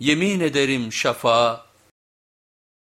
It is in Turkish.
yemin ederim şafağa